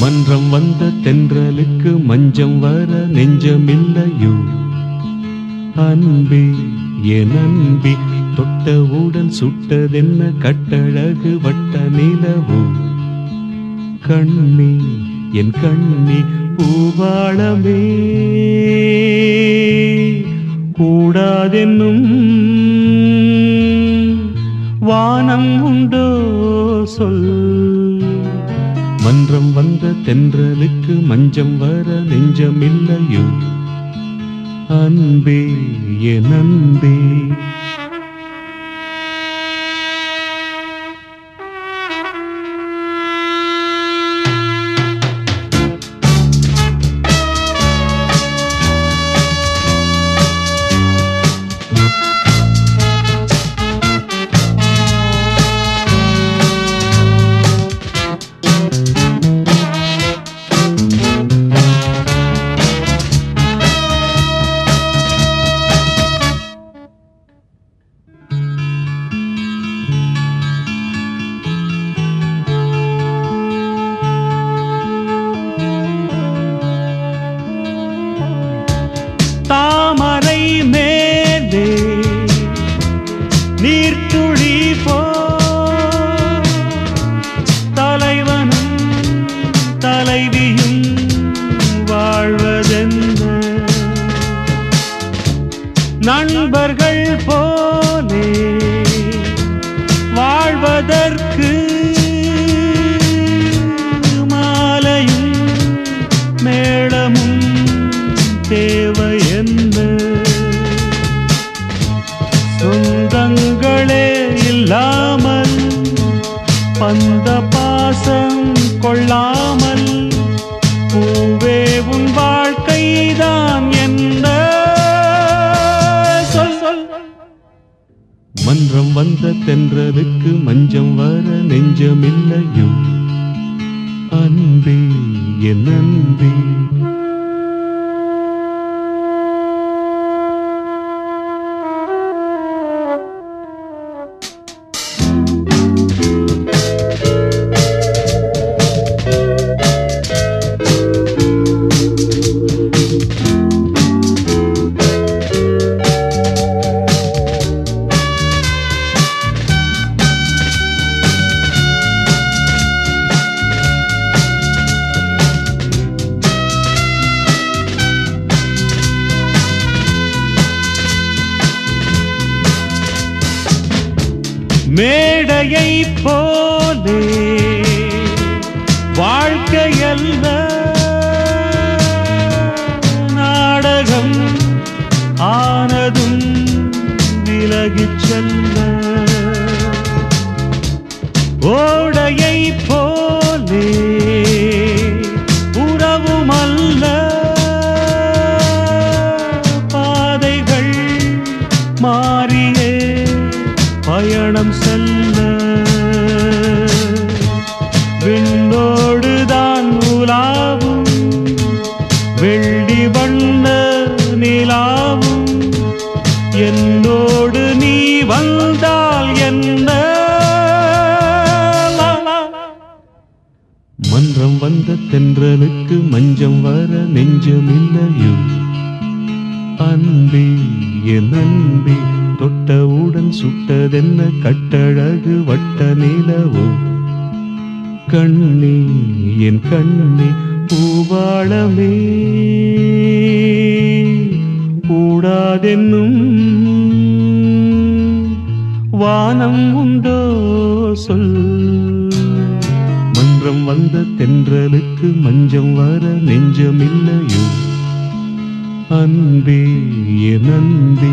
மன்றம் வந்த தென்றலுக்கு மஞ்சம் வர நெஞ்சமில்லையோ? அன்பே என் அன்பே தொட்டவுடன் சுட்டதென்ன கட்டழகு வட்ட நிலவோ? கண்ணே என் கண்ணி பூவாளமே. கூடாதென்னும் வானம் உண்டோ சொல். மன்றம் வந்த தென்றலுக்கு மஞ்சம் வர நெஞ்சமில்லையோ? அன்பே என் அன்பே. நண்பர்கள் போலே வாழ்வதற்கு மாலையும் மேளமும் தேவை என்ன சொந்தங்களே இல்லாமல் பந்த பாசம் கொள்ளாமல் வந்த தென்றலுக்கு மஞ்சம் வர நெஞ்சமில்லையோ? அன்பே என் அன்பே. மேடையை போலே வாழ்க்கையல்ல நாடகம் ஆனதும் விலகிச் பயணம் செல்ல. விண்ணோடுதான் உலாவும். வெள்ளி வண்ண நிலாவும். என்னோடு நீ வந்தால் என்ன? மன்றம் வந்த தென்றலுக்கு மஞ்சம் வர நெஞ்சமில்லையோ? அன்பே என் அன்பே. தொட்டவுடன் சுட்டதென்ன கட்டழகு வட்ட நிலவோ? கண்ணே என் கண்ணே பூவாளமே. கூடாதென்னும் வானம் உண்டோ? சொல். மன்றம் வந்த தென்றலுக்கு மஞ்சம் வர நெஞ்சமில்லையோ? அன்பே என் அன்பே.